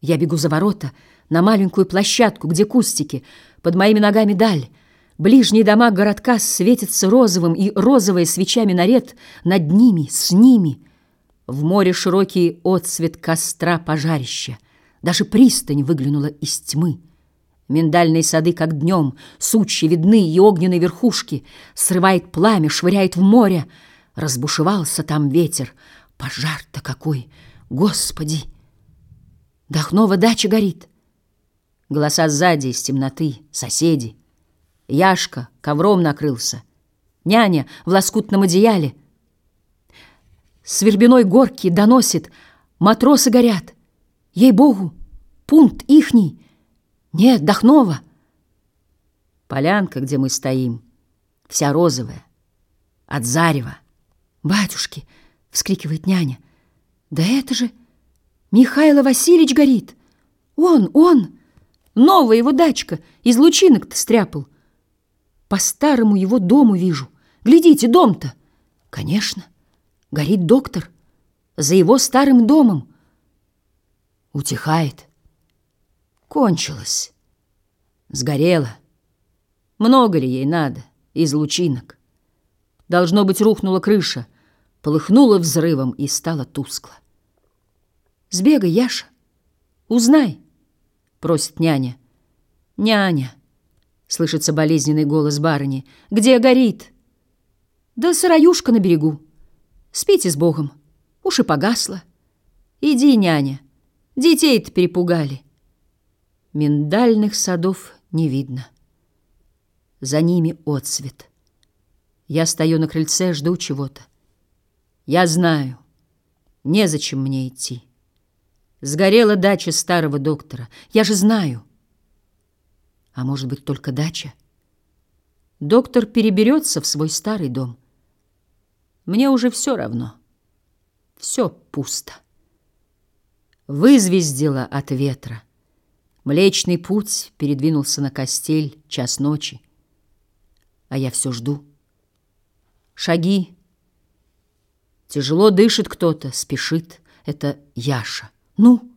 Я бегу за ворота, на маленькую площадку, где кустики, под моими ногами даль. Ближние дома городка светятся розовым, и розовая свечами наред над ними, с ними. В море широкий отцвет костра пожарища. Даже пристань выглянула из тьмы. Миндальные сады, как днем, сучья видны и огненные верхушки. Срывает пламя, швыряет в море. Разбушевался там ветер. Пожар-то какой! Господи! Дахнова дача горит. Голоса сзади из темноты, соседи. Яшка ковром накрылся. Няня в лоскутном одеяле. С вербяной горки доносит. Матросы горят. Ей-богу, пункт ихний. Нет, Дахнова. Полянка, где мы стоим, вся розовая, от зарева. «Батюшки!» — вскрикивает няня. «Да это же Михайло Васильевич горит! Он, он! Новая его дачка, из лучинок-то стряпал. По старому его дому вижу. Глядите, дом-то!» «Конечно, горит доктор за его старым домом. Утихает. Кончилось. Сгорело. Много ли ей надо из лучинок? Должно быть, рухнула крыша, полыхнула взрывом и стала тускло. «Сбегай, Яша, узнай», — просит няня. «Няня», — слышится болезненный голос барыни, — «где горит?» «Да сыроюшка на берегу. Спите с Богом, уж и погасла. Иди, няня, детей-то перепугали». Миндальных садов не видно. За ними отсвет. Я стою на крыльце, жду чего-то. Я знаю, незачем мне идти. Сгорела дача старого доктора. Я же знаю. А может быть, только дача? Доктор переберется в свой старый дом. Мне уже все равно. Все пусто. Вызвездило от ветра. Млечный путь передвинулся на костель час ночи. А я все жду. Шаги. Тяжело дышит кто-то, спешит. Это Яша. Ну,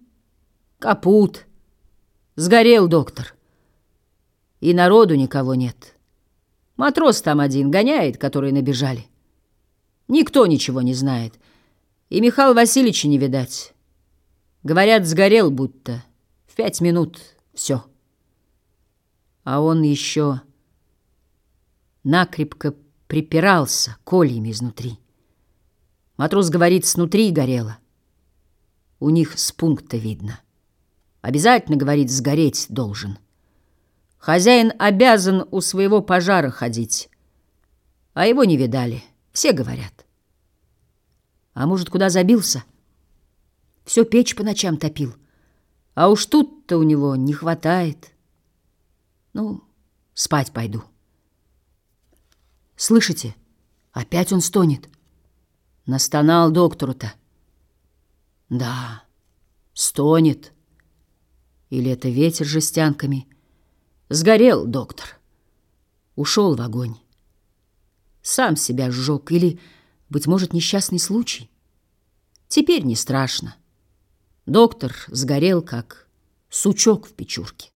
капут. Сгорел доктор. И народу никого нет. Матрос там один гоняет, которые набежали. Никто ничего не знает. И Михаила Васильевича не видать. Говорят, сгорел будто. В пять минут все. А он еще накрепко припирался кольями изнутри. Матрос говорит, снутри горело. У них с пункта видно. Обязательно, говорит, сгореть должен. Хозяин обязан у своего пожара ходить. А его не видали, все говорят. А может, куда забился? Все печь по ночам топил. А уж тут-то у него не хватает. Ну, спать пойду. Слышите? Опять он стонет. Настонал доктору-то. Да, стонет. Или это ветер жестянками. Сгорел доктор. Ушел в огонь. Сам себя сжег. Или, быть может, несчастный случай. Теперь не страшно. Доктор сгорел, как сучок в печурке.